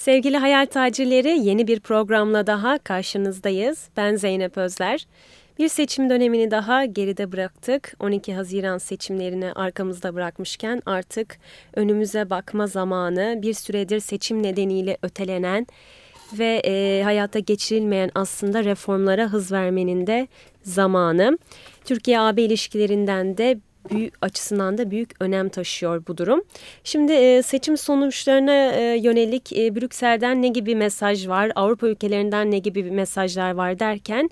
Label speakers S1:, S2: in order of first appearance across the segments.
S1: Sevgili hayal tacirleri yeni bir programla daha karşınızdayız. Ben Zeynep Özler. Bir seçim dönemini daha geride bıraktık. 12 Haziran seçimlerini arkamızda bırakmışken artık önümüze bakma zamanı bir süredir seçim nedeniyle ötelenen ve e, hayata geçirilmeyen aslında reformlara hız vermenin de zamanı. Türkiye-AB ilişkilerinden de büyük açısından da büyük önem taşıyor bu durum. Şimdi e, seçim sonuçlarına e, yönelik e, Brüksel'den ne gibi mesaj var, Avrupa ülkelerinden ne gibi mesajlar var derken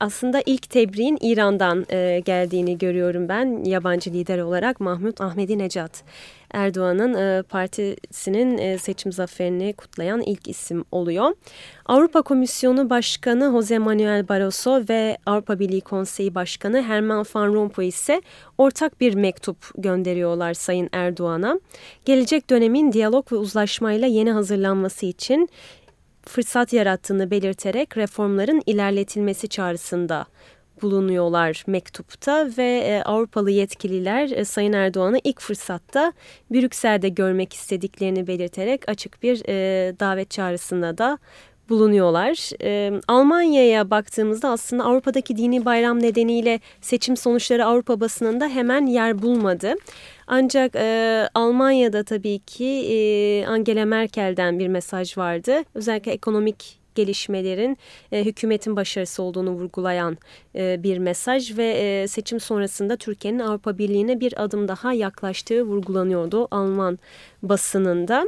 S1: aslında ilk tebriğin İran'dan geldiğini görüyorum ben yabancı lider olarak Mahmut Ahmedi Necat. Erdoğan'ın e, partisinin e, seçim zaferini kutlayan ilk isim oluyor. Avrupa Komisyonu Başkanı Jose Manuel Barroso ve Avrupa Birliği Konseyi Başkanı Herman Van Rompuy ise ortak bir mektup gönderiyorlar Sayın Erdoğan'a. Gelecek dönemin diyalog ve uzlaşmayla yeni hazırlanması için fırsat yarattığını belirterek reformların ilerletilmesi çağrısında bulunuyorlar mektupta ve e, Avrupalı yetkililer e, Sayın Erdoğan'ı ilk fırsatta Brüksel'de görmek istediklerini belirterek açık bir e, davet çağrısında da bulunuyorlar. E, Almanya'ya baktığımızda aslında Avrupa'daki dini bayram nedeniyle seçim sonuçları Avrupa basınında hemen yer bulmadı. Ancak e, Almanya'da tabii ki e, Angela Merkel'den bir mesaj vardı. Özellikle ekonomik gelişmelerin e, hükümetin başarısı olduğunu vurgulayan e, bir mesaj ve e, seçim sonrasında Türkiye'nin Avrupa Birliği'ne bir adım daha yaklaştığı vurgulanıyordu Alman basınında.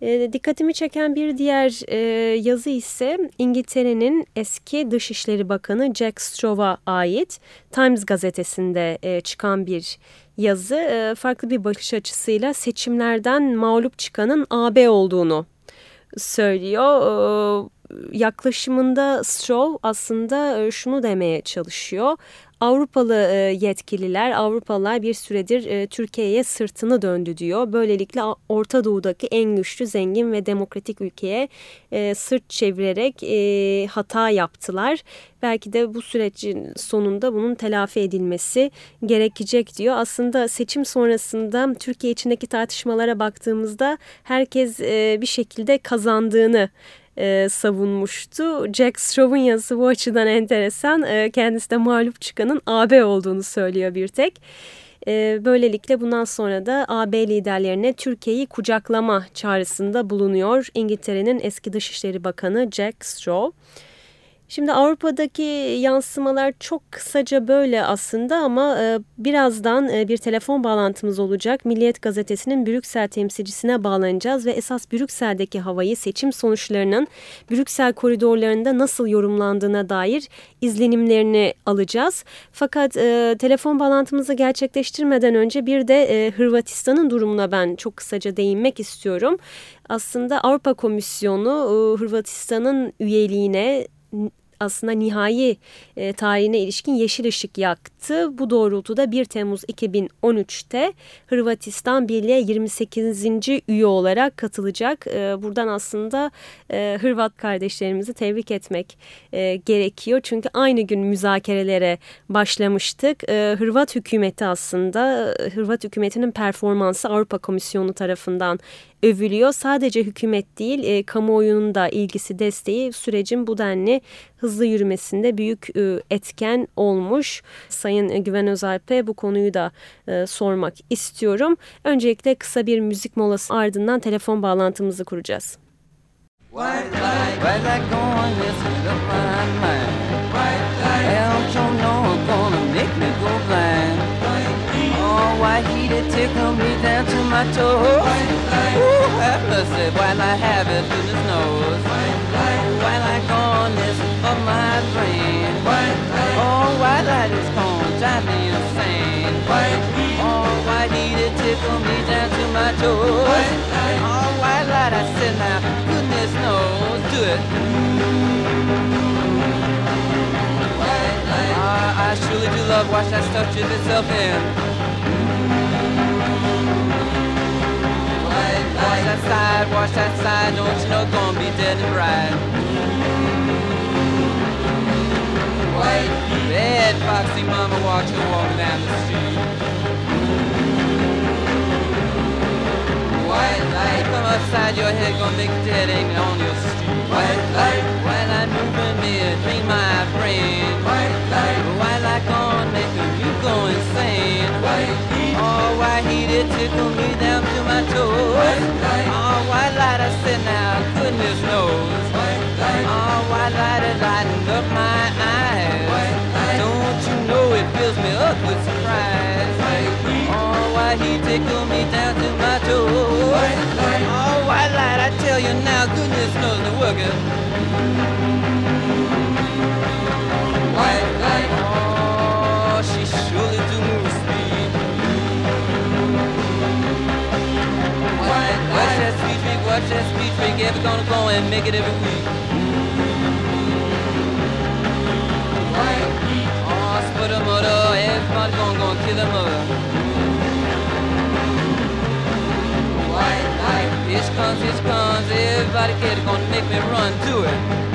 S1: E, dikkatimi çeken bir diğer e, yazı ise İngiltere'nin eski Dışişleri Bakanı Jack Straw'a ait Times gazetesinde e, çıkan bir yazı. E, farklı bir bakış açısıyla seçimlerden mağlup çıkanın AB olduğunu söylüyor. E, yaklaşımında Stroll aslında e, şunu demeye çalışıyor. Avrupalı e, yetkililer, Avrupalılar bir süredir e, Türkiye'ye sırtını döndü diyor. Böylelikle Orta Doğu'daki en güçlü, zengin ve demokratik ülkeye sırt çevirerek hata yaptılar. Belki de bu sürecin sonunda bunun telafi edilmesi gerekecek diyor. Aslında seçim sonrasında Türkiye içindeki tartışmalara baktığımızda herkes bir şekilde kazandığını e, savunmuştu. Jack Straw'un yazısı bu açıdan enteresan. E, kendisi de mağlup çıkanın AB olduğunu söylüyor bir tek. E, böylelikle bundan sonra da AB liderlerine Türkiye'yi kucaklama çağrısında bulunuyor İngiltere'nin eski Dışişleri Bakanı Jack Straw. Şimdi Avrupa'daki yansımalar çok kısaca böyle aslında ama e, birazdan e, bir telefon bağlantımız olacak. Milliyet Gazetesi'nin Brüksel temsilcisine bağlanacağız ve esas Brüksel'deki havayı seçim sonuçlarının Brüksel koridorlarında nasıl yorumlandığına dair izlenimlerini alacağız. Fakat e, telefon bağlantımızı gerçekleştirmeden önce bir de Hırvatistan'ın durumuna ben çok kısaca değinmek istiyorum. Aslında Avrupa Komisyonu Hırvatistan'ın üyeliğine aslında nihai e, tarihine ilişkin yeşil ışık yaktı. Bu doğrultuda 1 Temmuz 2013'te Hırvatistan Birliğe 28. üye olarak katılacak. E, buradan aslında e, Hırvat kardeşlerimizi tebrik etmek e, gerekiyor. Çünkü aynı gün müzakerelere başlamıştık. E, Hırvat hükümeti aslında Hırvat hükümetinin performansı Avrupa Komisyonu tarafından övülüyor. Sadece hükümet değil e, kamuoyunun da ilgisi desteği sürecin bu denli hızlı yürümesinde büyük e, etken olmuş. Sayın Güven Özalp'e bu konuyu da e, sormak istiyorum. Öncelikle kısa bir müzik molası ardından telefon bağlantımızı kuracağız. White light, white light going, yes, up my mind. White light, El no gonna make me go blind. Oh, white heat, tickle me down to my toes. Ooh, have mercy while I have it in his nose. While I corners of my brain. Oh, while I is gonna drive me insane. Oh, why did it tickle me down to my toes? Oh, while I sit now, goodness knows, do it. Ah, I surely do love watch that stuff chip itself in. That side, wash that side, don't you know gonna be dead and right. White bad foxy mama watching walking down the street.
S2: White light come upside your head, gonna make a dead end on your street. White light, white light moving me a dream, my friend. White light, white light gonna make you go insane. White heat, oh white heat, it tickle me now, goodness knows. Oh light up my eyes. Don't you know it fills me up with surprise. Oh me down to my toes. Oh light, I tell you now, goodness knows. Watch that speed freak, ever gonna go and make it every week. White oh split a mother, everybody gonna go and kill a mother. White light, comes, here comes, everybody get it, gonna make me run to it.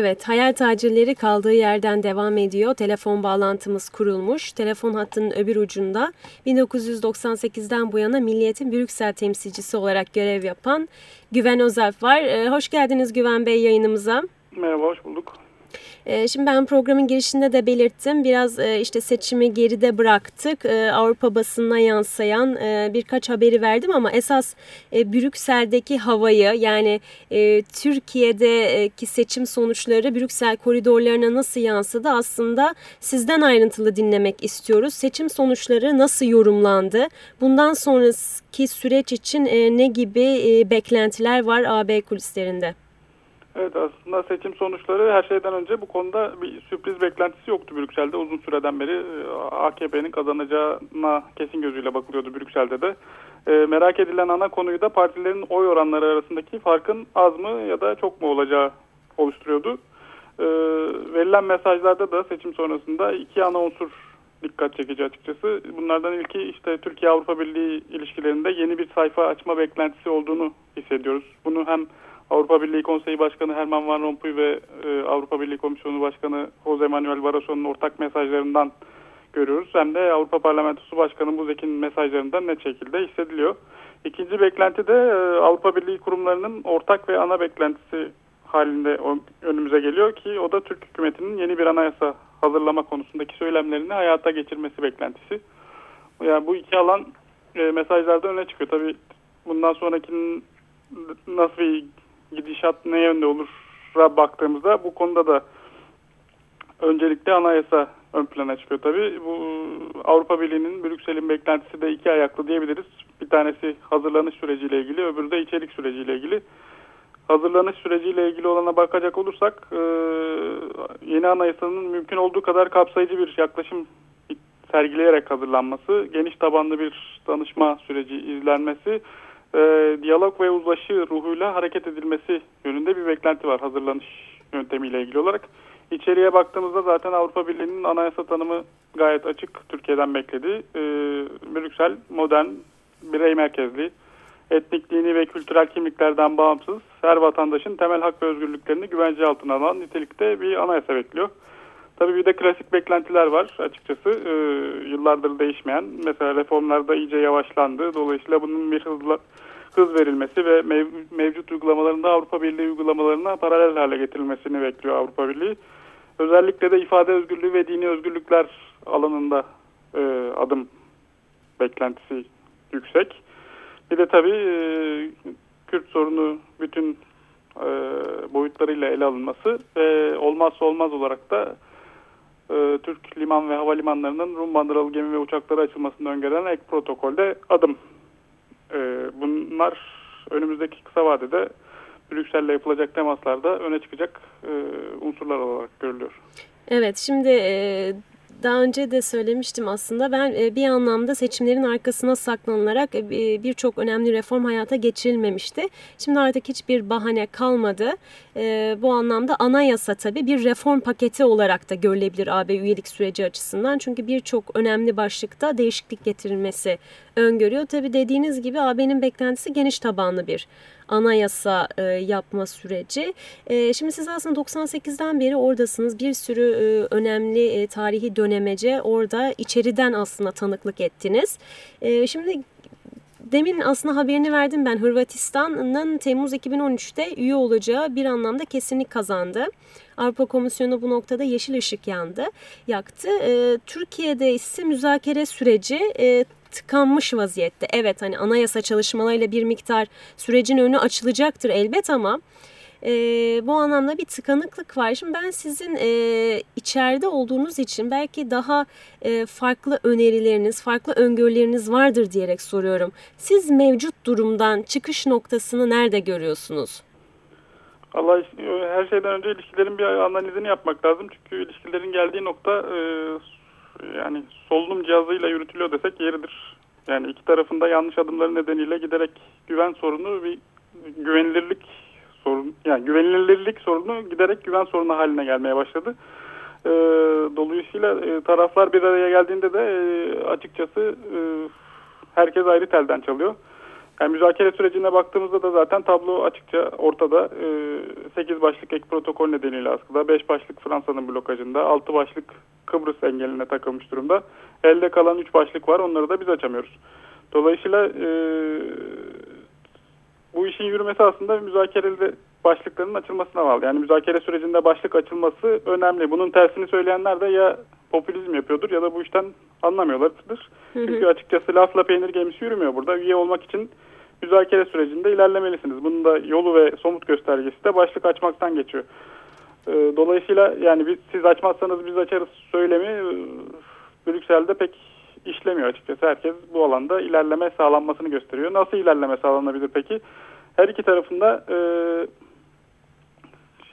S1: Evet, Hayal Tacirleri kaldığı yerden devam ediyor. Telefon bağlantımız kurulmuş. Telefon hattının öbür ucunda 1998'den bu yana Milliyet'in Brüksel temsilcisi olarak görev yapan Güven Özalp var. Ee, hoş geldiniz Güven Bey yayınımıza.
S3: Merhaba, hoş bulduk.
S1: Ee, şimdi ben programın girişinde de belirttim. Biraz e, işte seçimi geride bıraktık. Ee, Avrupa basınına yansıyan e, birkaç haberi verdim ama esas e, Brüksel'deki havayı yani Türkiye'deki seçim sonuçları Brüksel koridorlarına nasıl yansıdı aslında sizden ayrıntılı dinlemek istiyoruz. Seçim sonuçları nasıl yorumlandı? Bundan sonraki süreç için ne gibi beklentiler var AB kulislerinde?
S3: Evet aslında seçim sonuçları her şeyden önce bu konuda bir sürpriz beklentisi yoktu Brüksel'de. Uzun süreden beri AKP'nin kazanacağına kesin gözüyle bakılıyordu Brüksel'de de. E, merak edilen ana konuyu da partilerin oy oranları arasındaki farkın az mı ya da çok mu olacağı oluşturuyordu. E, verilen mesajlarda da seçim sonrasında iki ana unsur dikkat çekici açıkçası. Bunlardan ilki işte Türkiye-Avrupa Birliği ilişkilerinde yeni bir sayfa açma beklentisi olduğunu hissediyoruz. Bunu hem Avrupa Birliği Konseyi Başkanı Herman Van Rompuy ve e, Avrupa Birliği Komisyonu Başkanı Jose Manuel Barroso'nun ortak mesajlarından görüyoruz. Hem de Avrupa Parlamentosu Başkanı Buzek'in mesajlarından net şekilde hissediliyor. İkinci beklenti de e, Avrupa Birliği kurumlarının ortak ve ana beklentisi halinde önümüze geliyor ki o da Türk hükümetinin yeni bir anayasa hazırlama konusundaki söylemlerini hayata geçirmesi beklentisi. Yani bu iki alan e, mesajlarda öne çıkıyor. Tabii bundan sonrakinin nasıl bir gidişat ne yönde olur'a baktığımızda bu konuda da öncelikle anayasa ön plana çıkıyor tabii. Bu Avrupa Birliği'nin Brüksel'in beklentisi de iki ayaklı diyebiliriz. Bir tanesi hazırlanış süreciyle ilgili, öbürü de içerik süreciyle ilgili. Hazırlanış süreciyle ilgili olana bakacak olursak e, yeni anayasanın mümkün olduğu kadar kapsayıcı bir yaklaşım sergileyerek hazırlanması, geniş tabanlı bir danışma süreci izlenmesi e, diyalog ve uzlaşı ruhuyla hareket edilmesi yönünde bir beklenti var hazırlanış yöntemiyle ilgili olarak. İçeriye baktığımızda zaten Avrupa Birliği'nin anayasa tanımı gayet açık. Türkiye'den bekledi. E, Brüksel modern, birey merkezli, etnik, dini ve kültürel kimliklerden bağımsız her vatandaşın temel hak ve özgürlüklerini güvence altına alan nitelikte bir anayasa bekliyor. Tabii bir de klasik beklentiler var açıkçası. E, yıllardır değişmeyen. Mesela reformlarda iyice yavaşlandı. Dolayısıyla bunun bir hızla hız verilmesi ve mev, mevcut uygulamalarında Avrupa Birliği uygulamalarına paralel hale getirilmesini bekliyor Avrupa Birliği. Özellikle de ifade özgürlüğü ve dini özgürlükler alanında e, adım beklentisi yüksek. Bir de tabii e, Kürt sorunu bütün e, boyutlarıyla ele alınması ve olmazsa olmaz olarak da Türk liman ve havalimanlarının Rum bandıralı gemi ve uçakları açılmasını öngören ek protokolde adım. E, bunlar önümüzdeki kısa vadede Brüksel'le yapılacak temaslarda öne çıkacak e, unsurlar olarak görülüyor.
S1: Evet şimdi e, daha önce de söylemiştim aslında ben e, bir anlamda seçimlerin arkasına saklanılarak e, birçok önemli reform hayata geçirilmemişti. Şimdi artık hiçbir bahane kalmadı. E, bu anlamda anayasa tabii bir reform paketi olarak da görülebilir AB üyelik süreci açısından. Çünkü birçok önemli başlıkta değişiklik getirilmesi öngörüyor. Tabii dediğiniz gibi AB'nin beklentisi geniş tabanlı bir anayasa e, yapma süreci. E, şimdi siz aslında 98'den beri oradasınız. Bir sürü e, önemli e, tarihi dönemece orada içeriden aslında tanıklık ettiniz. E, şimdi Demin aslında haberini verdim ben Hırvatistan'ın Temmuz 2013'te üye olacağı bir anlamda kesinlik kazandı. Avrupa Komisyonu bu noktada yeşil ışık yandı, yaktı. E, Türkiye'de ise müzakere süreci e, tıkanmış vaziyette. Evet hani anayasa çalışmalarıyla bir miktar sürecin önü açılacaktır elbet ama e, bu anlamda bir tıkanıklık var. Şimdi ben sizin e, içeride olduğunuz için belki daha e, farklı önerileriniz, farklı öngörüleriniz vardır diyerek soruyorum. Siz mevcut durumdan çıkış noktasını nerede görüyorsunuz?
S3: Allah her şeyden önce ilişkilerin bir analizini yapmak lazım. Çünkü ilişkilerin geldiği nokta e, yani solunum cihazıyla yürütülüyor desek yeridir. Yani iki tarafında yanlış adımları nedeniyle giderek güven sorunu bir yani güvenilirlik sorunu giderek güven sorunu haline gelmeye başladı. E, dolayısıyla e, taraflar bir araya geldiğinde de e, açıkçası e, herkes ayrı telden çalıyor. Yani müzakere sürecine baktığımızda da zaten tablo açıkça ortada. E, 8 başlık ek protokol nedeniyle askıda, 5 başlık Fransa'nın blokajında, 6 başlık Kıbrıs engeline takılmış durumda. Elde kalan 3 başlık var onları da biz açamıyoruz. Dolayısıyla e, bu işin yürümesi aslında müzakereli başlıkların açılmasına bağlı. Yani müzakere sürecinde başlık açılması önemli. Bunun tersini söyleyenler de ya popülizm yapıyordur ya da bu işten anlamıyorlardır. Çünkü açıkçası lafla peynir gemisi yürümüyor burada. Üye olmak için müzakere sürecinde ilerlemelisiniz. Bunun da yolu ve somut göstergesi de başlık açmaktan geçiyor. Ee, dolayısıyla yani biz, siz açmazsanız biz açarız söylemi e, Brüksel'de pek işlemiyor açıkçası. Herkes bu alanda ilerleme sağlanmasını gösteriyor. Nasıl ilerleme sağlanabilir peki? Her iki tarafında e,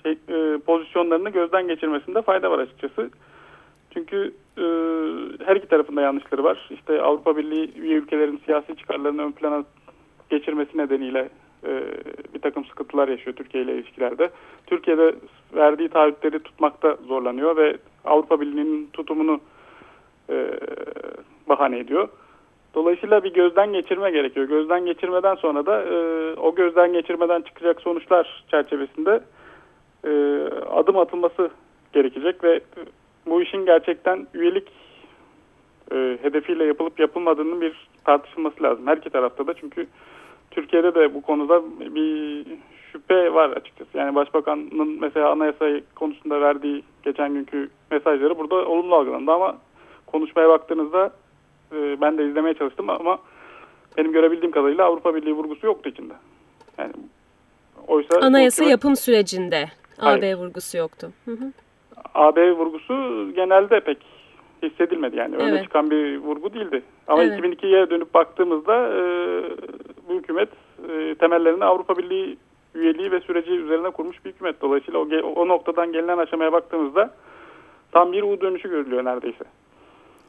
S3: şey, e, pozisyonlarını gözden geçirmesinde fayda var açıkçası. Çünkü e, her iki tarafında yanlışları var. İşte Avrupa Birliği üye ülkelerin siyasi çıkarlarını ön plana geçirmesi nedeniyle e, bir takım sıkıntılar yaşıyor Türkiye ile ilişkilerde. Türkiye'de verdiği taahhütleri tutmakta zorlanıyor ve Avrupa Birliği'nin tutumunu e, bahane ediyor. Dolayısıyla bir gözden geçirme gerekiyor. Gözden geçirmeden sonra da e, o gözden geçirmeden çıkacak sonuçlar çerçevesinde e, adım atılması gerekecek ve bu işin gerçekten üyelik e, hedefiyle yapılıp yapılmadığının bir tartışılması lazım. Her iki tarafta da çünkü Türkiye'de de bu konuda bir şüphe var açıkçası. Yani Başbakan'ın mesela anayasa konusunda verdiği geçen günkü mesajları burada olumlu algılandı ama konuşmaya baktığınızda e, ben de izlemeye çalıştım ama benim görebildiğim kadarıyla Avrupa Birliği vurgusu yoktu içinde. Yani
S1: oysa anayasa yapım sürecinde Hayır. AB vurgusu yoktu. Hı hı.
S3: AB vurgusu genelde pek hissedilmedi yani. Öne evet. çıkan bir vurgu değildi. Ama evet. 2002'ye dönüp baktığımızda e, bu hükümet e, temellerini Avrupa Birliği üyeliği ve süreci üzerine kurmuş bir hükümet. Dolayısıyla o, o noktadan gelinen aşamaya baktığımızda tam bir U dönüşü görülüyor neredeyse.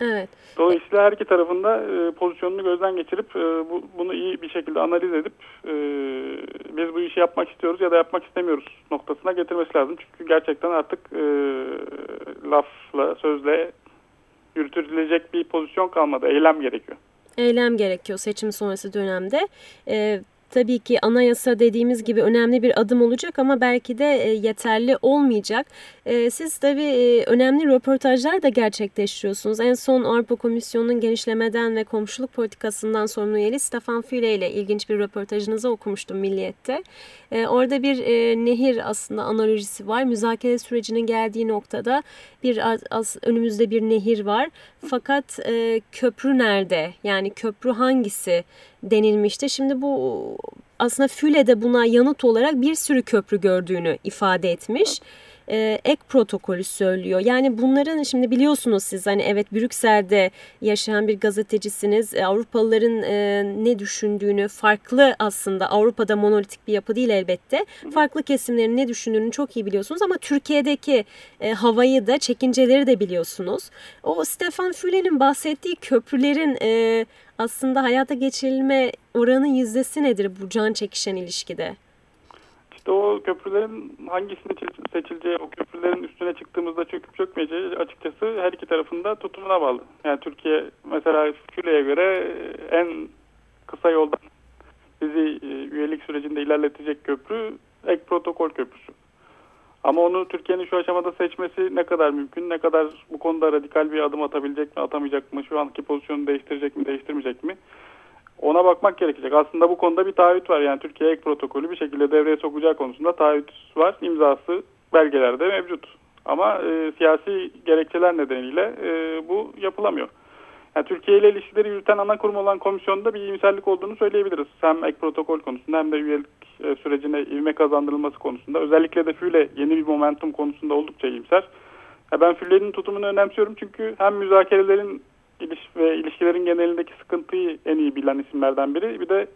S1: Evet.
S3: Dolayısıyla her iki tarafında e, pozisyonunu gözden geçirip e, bu, bunu iyi bir şekilde analiz edip e, biz bu işi yapmak istiyoruz ya da yapmak istemiyoruz noktasına getirmesi lazım. Çünkü gerçekten artık e, lafla, sözle yürütülecek bir pozisyon kalmadı. Eylem gerekiyor.
S1: Eylem gerekiyor seçim sonrası dönemde. E, Tabii ki anayasa dediğimiz gibi önemli bir adım olacak ama belki de e, yeterli olmayacak. E, siz tabii e, önemli röportajlar da gerçekleştiriyorsunuz. En son Avrupa Komisyonu'nun genişlemeden ve komşuluk politikasından sorumlu üyeli Stefan Füle ile ilginç bir röportajınızı okumuştum Milliyet'te. Orada bir nehir aslında analojisi var. Müzakere sürecinin geldiği noktada bir önümüzde bir nehir var. Fakat köprü nerede? Yani köprü hangisi denilmişti. Şimdi bu aslında Füle de buna yanıt olarak bir sürü köprü gördüğünü ifade etmiş. E, ek protokolü söylüyor. Yani bunların şimdi biliyorsunuz siz hani evet Brüksel'de yaşayan bir gazetecisiniz. E, Avrupalıların e, ne düşündüğünü farklı aslında Avrupa'da monolitik bir yapı değil elbette. Farklı kesimlerin ne düşündüğünü çok iyi biliyorsunuz ama Türkiye'deki e, havayı da çekinceleri de biliyorsunuz. O Stefan Füle'nin bahsettiği köprülerin e, aslında hayata geçirilme oranı yüzdesi nedir bu can çekişen ilişkide?
S3: İşte o köprülerin hangisini seçileceği, o köprülerin üstüne çıktığımızda çöküp çökmeyeceği açıkçası her iki tarafında tutumuna bağlı. Yani Türkiye mesela Füle'ye göre en kısa yoldan bizi e, üyelik sürecinde ilerletecek köprü ek protokol köprüsü. Ama onu Türkiye'nin şu aşamada seçmesi ne kadar mümkün, ne kadar bu konuda radikal bir adım atabilecek mi, atamayacak mı, şu anki pozisyonu değiştirecek mi, değiştirmeyecek mi? Ona bakmak gerekecek. Aslında bu konuda bir taahhüt var. Yani Türkiye ek protokolü bir şekilde devreye sokacağı konusunda taahhüt var. İmzası belgelerde mevcut. Ama e, siyasi gerekçeler nedeniyle e, bu yapılamıyor. Yani Türkiye ile ilişkileri yürüten ana kurum olan komisyonda bir iyimserlik olduğunu söyleyebiliriz. Hem ek protokol konusunda hem de üyelik e, sürecine ivme kazandırılması konusunda. Özellikle de FÜLE yeni bir momentum konusunda oldukça iyimser. Ben FÜLE'nin tutumunu önemsiyorum çünkü hem müzakerelerin iliş ve ilişkilerin genelindeki sıkıntıyı en iyi bilen isimlerden biri. Bir de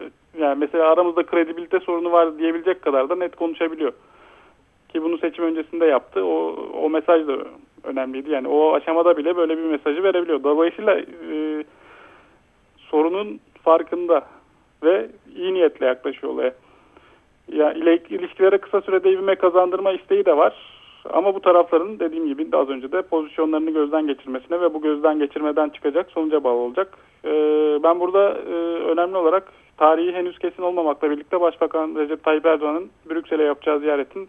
S3: e, yani mesela aramızda kredibilite sorunu var diyebilecek kadar da net konuşabiliyor. Ki bunu seçim öncesinde yaptı. O, o mesaj da önemliydi. Yani o aşamada bile böyle bir mesajı verebiliyor. Dolayısıyla e, sorunun farkında ve iyi niyetle yaklaşıyor olaya. Ya ile ilişkilere kısa sürede ivme kazandırma isteği de var. Ama bu tarafların dediğim gibi az önce de pozisyonlarını gözden geçirmesine ve bu gözden geçirmeden çıkacak sonuca bağlı olacak. Ee, ben burada e, önemli olarak tarihi henüz kesin olmamakla birlikte Başbakan Recep Tayyip Erdoğan'ın Brüksel'e yapacağı ziyaretin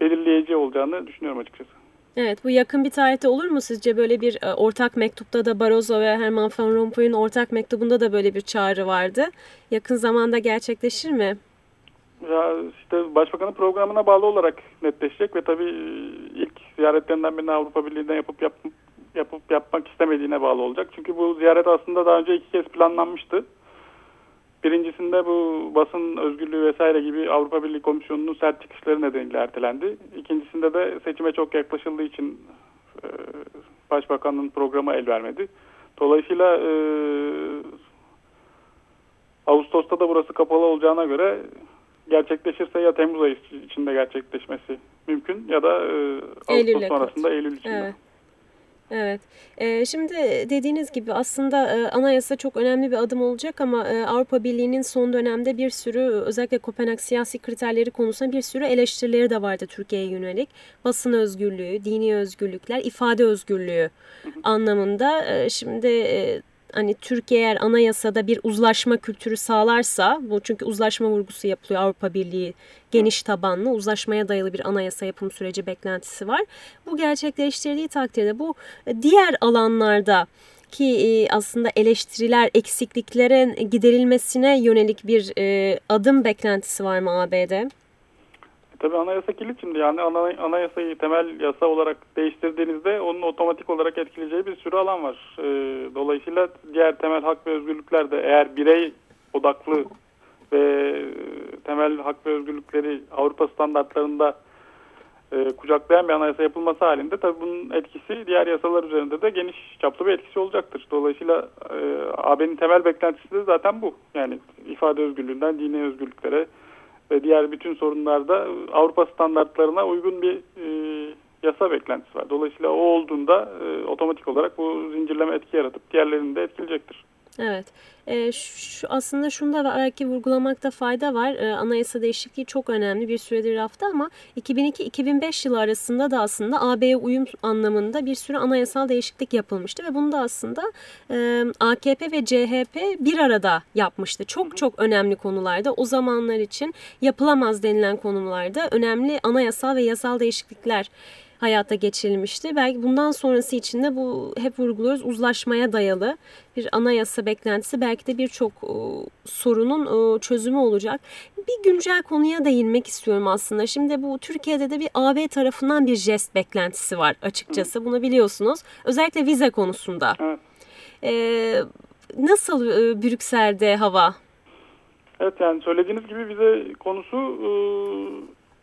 S3: belirleyici olacağını düşünüyorum açıkçası.
S1: Evet bu yakın bir tarihte olur mu sizce böyle bir e, ortak mektupta da Barroso ve Herman Van Rompuy'un ortak mektubunda da böyle bir çağrı vardı. Yakın zamanda gerçekleşir mi?
S3: Ya işte başbakanın programına bağlı olarak netleşecek ve tabii e, ilk ziyaretlerinden birini Avrupa Birliği'nden yapıp yap, yapıp yapmak istemediğine bağlı olacak. Çünkü bu ziyaret aslında daha önce iki kez planlanmıştı. Birincisinde bu basın özgürlüğü vesaire gibi Avrupa Birliği Komisyonu'nun sert çıkışları nedeniyle ertelendi. İkincisinde de seçime çok yaklaşıldığı için e, Başbakanın programı el vermedi. Dolayısıyla e, Ağustos'ta da burası kapalı olacağına göre gerçekleşirse ya Temmuz ayı içinde gerçekleşmesi mümkün ya da e, Ağustos sonrasında Eylül içinde.
S1: Evet. Evet. Ee, şimdi dediğiniz gibi aslında e, anayasa çok önemli bir adım olacak ama e, Avrupa Birliği'nin son dönemde bir sürü özellikle Kopenhag siyasi kriterleri konusunda bir sürü eleştirileri de vardı Türkiye'ye yönelik. Basın özgürlüğü, dini özgürlükler, ifade özgürlüğü anlamında. E, şimdi e, hani Türkiye eğer anayasada bir uzlaşma kültürü sağlarsa bu çünkü uzlaşma vurgusu yapılıyor Avrupa Birliği geniş tabanlı uzlaşmaya dayalı bir anayasa yapım süreci beklentisi var. Bu gerçekleştirdiği takdirde bu diğer alanlarda ki e, aslında eleştiriler, eksikliklerin giderilmesine yönelik bir e, adım beklentisi var mı AB'de?
S3: Tabii anayasa kilit şimdi yani anayasayı temel yasa olarak değiştirdiğinizde onun otomatik olarak etkileyeceği bir sürü alan var. Ee, dolayısıyla diğer temel hak ve özgürlükler de eğer birey odaklı ve temel hak ve özgürlükleri Avrupa standartlarında e, kucaklayan bir anayasa yapılması halinde tabii bunun etkisi diğer yasalar üzerinde de geniş çaplı bir etkisi olacaktır. Dolayısıyla e, AB'nin temel beklentisi de zaten bu. Yani ifade özgürlüğünden dini özgürlüklere, ve diğer bütün sorunlarda Avrupa standartlarına uygun bir e, yasa beklentisi var. Dolayısıyla o olduğunda e, otomatik olarak bu zincirleme etki yaratıp diğerlerini de etkileyecektir.
S1: Evet. E, şu, aslında şunda belki vurgulamakta fayda var. E, anayasa değişikliği çok önemli bir süredir rafta ama 2002-2005 yılı arasında da aslında AB'ye uyum anlamında bir sürü anayasal değişiklik yapılmıştı ve bunu da aslında e, AKP ve CHP bir arada yapmıştı. Çok çok önemli konularda o zamanlar için yapılamaz denilen konularda önemli anayasal ve yasal değişiklikler hayata geçirilmişti. Belki bundan sonrası için de bu hep vurguluyoruz uzlaşmaya dayalı bir anayasa beklentisi belki de birçok e, sorunun e, çözümü olacak. Bir güncel konuya değinmek istiyorum aslında. Şimdi bu Türkiye'de de bir AB tarafından bir jest beklentisi var açıkçası. Bunu biliyorsunuz. Özellikle vize konusunda.
S3: Evet.
S1: Ee, nasıl e, Brüksel'de hava?
S3: Evet yani söylediğiniz gibi vize konusu e,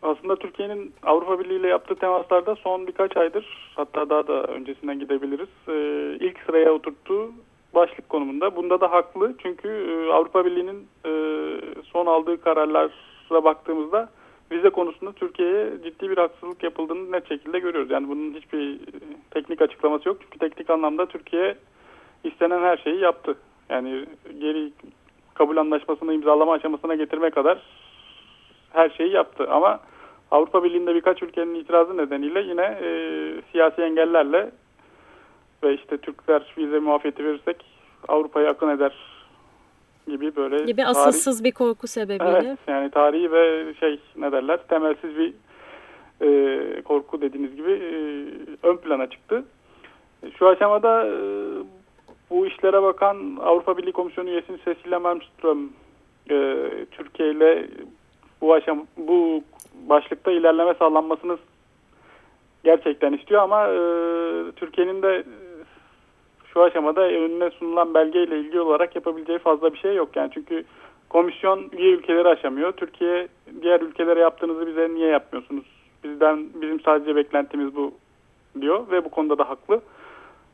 S3: aslında Türkiye'nin Avrupa Birliği ile yaptığı temaslarda son birkaç aydır hatta daha da öncesinden gidebiliriz. E, ilk sıraya oturttuğu başlık konumunda. Bunda da haklı çünkü e, Avrupa Birliği'nin e, son aldığı kararlara baktığımızda vize konusunda Türkiye'ye ciddi bir haksızlık yapıldığını net şekilde görüyoruz. Yani bunun hiçbir teknik açıklaması yok. Çünkü teknik anlamda Türkiye istenen her şeyi yaptı. Yani geri kabul anlaşmasını imzalama aşamasına getirme kadar her şeyi yaptı. Ama Avrupa Birliği'nde birkaç ülkenin itirazı nedeniyle yine e, siyasi engellerle ve işte Türkler vize muafiyeti verirsek Avrupa'ya akın eder gibi böyle
S1: gibi asılsız tarih, bir korku sebebiyle.
S3: Evet yani tarihi ve şey ne derler temelsiz bir e, korku dediğiniz gibi e, ön plana çıktı. Şu aşamada e, bu işlere bakan Avrupa Birliği Komisyonu üyesi Cecilia Malmström e, Türkiye ile bu aşam bu başlıkta ilerleme sağlanmasını gerçekten istiyor ama e, Türkiye'nin de şu aşamada önüne sunulan belgeyle ilgili olarak yapabileceği fazla bir şey yok. Yani çünkü komisyon üye ülkeleri aşamıyor. Türkiye diğer ülkelere yaptığınızı bize niye yapmıyorsunuz? Bizden bizim sadece beklentimiz bu diyor ve bu konuda da haklı.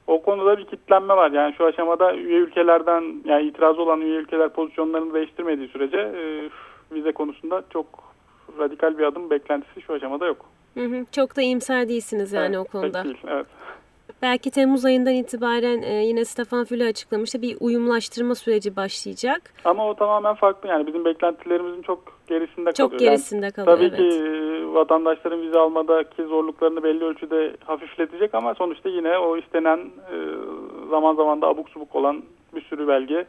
S3: O konuda bir kitlenme var. Yani şu aşamada üye ülkelerden yani itirazı olan üye ülkeler pozisyonlarını değiştirmediği sürece e, vize konusunda çok radikal bir adım beklentisi şu aşamada yok.
S1: Hı hı, çok da iyimser değilsiniz yani
S3: evet,
S1: o konuda.
S3: Değil, evet.
S1: Belki Temmuz ayından itibaren e, yine Stefan Füle açıklamıştı bir uyumlaştırma süreci başlayacak.
S3: Ama o tamamen farklı yani bizim beklentilerimizin çok gerisinde
S1: kalıyor.
S3: Çok
S1: gerisinde
S3: yani,
S1: kalıyor
S3: Tabii
S1: evet.
S3: ki vatandaşların vize almadaki zorluklarını belli ölçüde hafifletecek ama sonuçta yine o istenen e, zaman zaman da abuk subuk olan bir sürü belge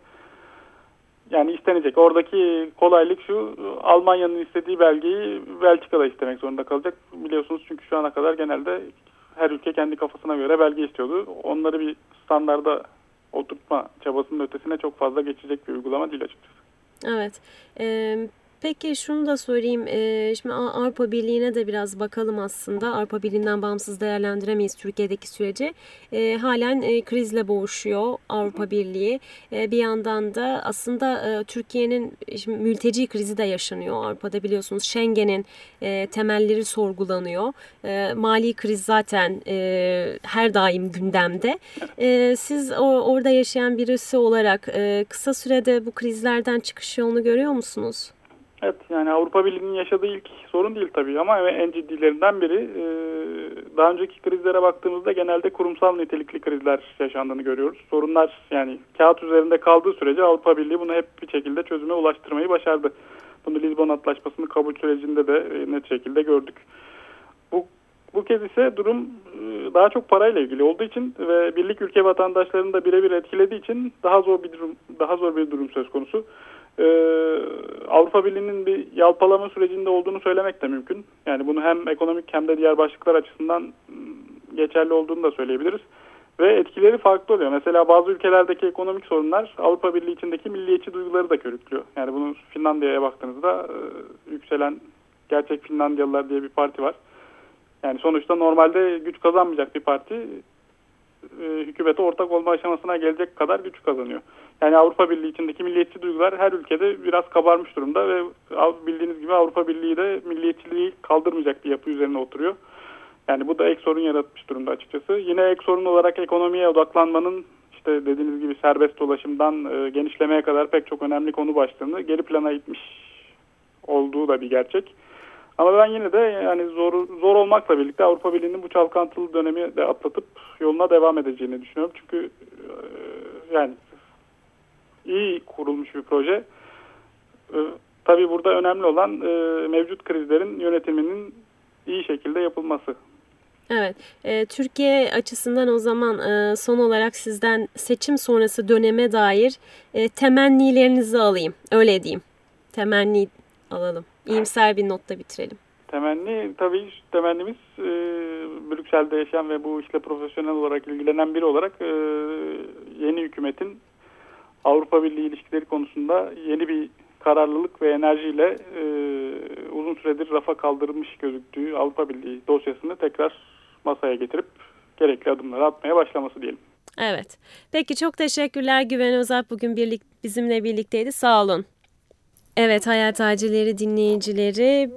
S3: yani istenecek. Oradaki kolaylık şu Almanya'nın istediği belgeyi Belçika'da istemek zorunda kalacak. Biliyorsunuz çünkü şu ana kadar genelde her ülke kendi kafasına göre belge istiyordu. Onları bir standarda oturtma çabasının ötesine çok fazla geçecek bir uygulama değil açıkçası.
S1: Evet. Ee, Peki şunu da sorayım. Ee, şimdi Avrupa Birliği'ne de biraz bakalım aslında. Avrupa Birliği'nden bağımsız değerlendiremeyiz Türkiye'deki süreci. Ee, halen e, krizle boğuşuyor Avrupa Birliği. Ee, bir yandan da aslında e, Türkiye'nin mülteci krizi de yaşanıyor Avrupa'da biliyorsunuz. Schengen'in e, temelleri sorgulanıyor. mali kriz zaten her daim gündemde. siz orada yaşayan birisi olarak kısa sürede bu krizlerden çıkış yolunu görüyor musunuz?
S3: Evet yani Avrupa Birliği'nin yaşadığı ilk sorun değil tabii ama en ciddilerinden biri. Ee, daha önceki krizlere baktığımızda genelde kurumsal nitelikli krizler yaşandığını görüyoruz. Sorunlar yani kağıt üzerinde kaldığı sürece Avrupa Birliği bunu hep bir şekilde çözüme ulaştırmayı başardı. Bunu Lisbon Antlaşması'nın kabul sürecinde de e, net şekilde gördük. Bu bu kez ise durum e, daha çok parayla ilgili olduğu için ve birlik ülke vatandaşlarını da birebir etkilediği için daha zor bir durum daha zor bir durum söz konusu e, Avrupa Birliği'nin bir yalpalama sürecinde olduğunu söylemek de mümkün. Yani bunu hem ekonomik hem de diğer başlıklar açısından ıı, geçerli olduğunu da söyleyebiliriz. Ve etkileri farklı oluyor. Mesela bazı ülkelerdeki ekonomik sorunlar Avrupa Birliği içindeki milliyetçi duyguları da körüklüyor. Yani bunu Finlandiya'ya baktığınızda e, yükselen Gerçek Finlandiyalılar diye bir parti var. Yani sonuçta normalde güç kazanmayacak bir parti e, hükümete ortak olma aşamasına gelecek kadar güç kazanıyor. Yani Avrupa Birliği içindeki milliyetçi duygular her ülkede biraz kabarmış durumda ve bildiğiniz gibi Avrupa Birliği de milliyetçiliği kaldırmayacak bir yapı üzerine oturuyor. Yani bu da ek sorun yaratmış durumda açıkçası. Yine ek sorun olarak ekonomiye odaklanmanın işte dediğiniz gibi serbest dolaşımdan e, genişlemeye kadar pek çok önemli konu başlığını geri plana itmiş olduğu da bir gerçek. Ama ben yine de yani zor zor olmakla birlikte Avrupa Birliği'nin bu çalkantılı dönemi de atlatıp yoluna devam edeceğini düşünüyorum. Çünkü e, yani iyi kurulmuş bir proje. E, tabii burada önemli olan e, mevcut krizlerin yönetiminin iyi şekilde yapılması.
S1: Evet, e, Türkiye açısından o zaman e, son olarak sizden seçim sonrası döneme dair e, temennilerinizi alayım. Öyle diyeyim. Temenni alalım. İyimser bir notla bitirelim.
S3: Temenni tabii temennimiz e, Brüksel'de yaşayan ve bu işle profesyonel olarak ilgilenen biri olarak e, yeni hükümetin Avrupa Birliği ilişkileri konusunda yeni bir kararlılık ve enerjiyle e, uzun süredir rafa kaldırılmış gözüktüğü Avrupa Birliği dosyasını tekrar masaya getirip gerekli adımları atmaya başlaması diyelim.
S1: Evet. Peki çok teşekkürler Güven Özalp bugün birlik, bizimle birlikteydi. Sağ olun. Evet Hayat Acileri dinleyicileri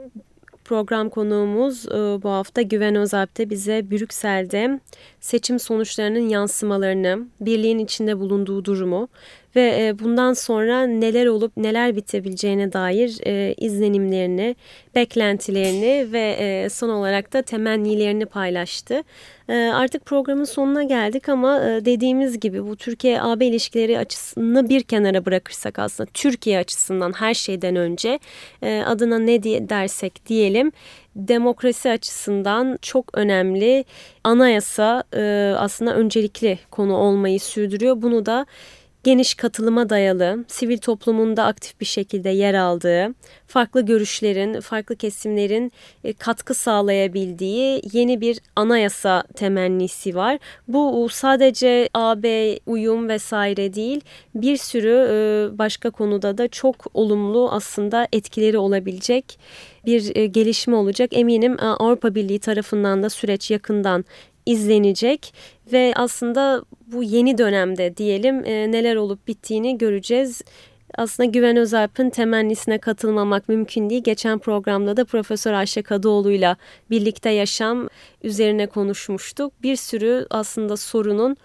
S1: program konuğumuz e, bu hafta Güven Özalp'te bize Brüksel'de seçim sonuçlarının yansımalarını, birliğin içinde bulunduğu durumu ve e, bundan sonra neler olup neler bitebileceğine dair e, izlenimlerini, beklentilerini ve e, son olarak da temennilerini paylaştı. Artık programın sonuna geldik ama dediğimiz gibi bu Türkiye-AB ilişkileri açısını bir kenara bırakırsak aslında Türkiye açısından her şeyden önce adına ne diye dersek diyelim demokrasi açısından çok önemli anayasa aslında öncelikli konu olmayı sürdürüyor. Bunu da geniş katılıma dayalı, sivil toplumunda aktif bir şekilde yer aldığı, farklı görüşlerin, farklı kesimlerin e, katkı sağlayabildiği yeni bir anayasa temennisi var. Bu sadece AB uyum vesaire değil, bir sürü e, başka konuda da çok olumlu aslında etkileri olabilecek bir e, gelişme olacak. Eminim Avrupa Birliği tarafından da süreç yakından izlenecek ve aslında bu yeni dönemde diyelim e, neler olup bittiğini göreceğiz. Aslında Güven Özalp'ın temennisine katılmamak mümkün değil. Geçen programda da Profesör Ayşe Kadıoğlu'yla birlikte yaşam üzerine konuşmuştuk. Bir sürü aslında sorunun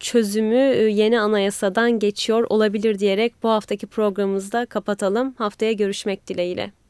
S1: çözümü e, yeni anayasadan geçiyor olabilir diyerek bu haftaki programımızda kapatalım. Haftaya görüşmek dileğiyle.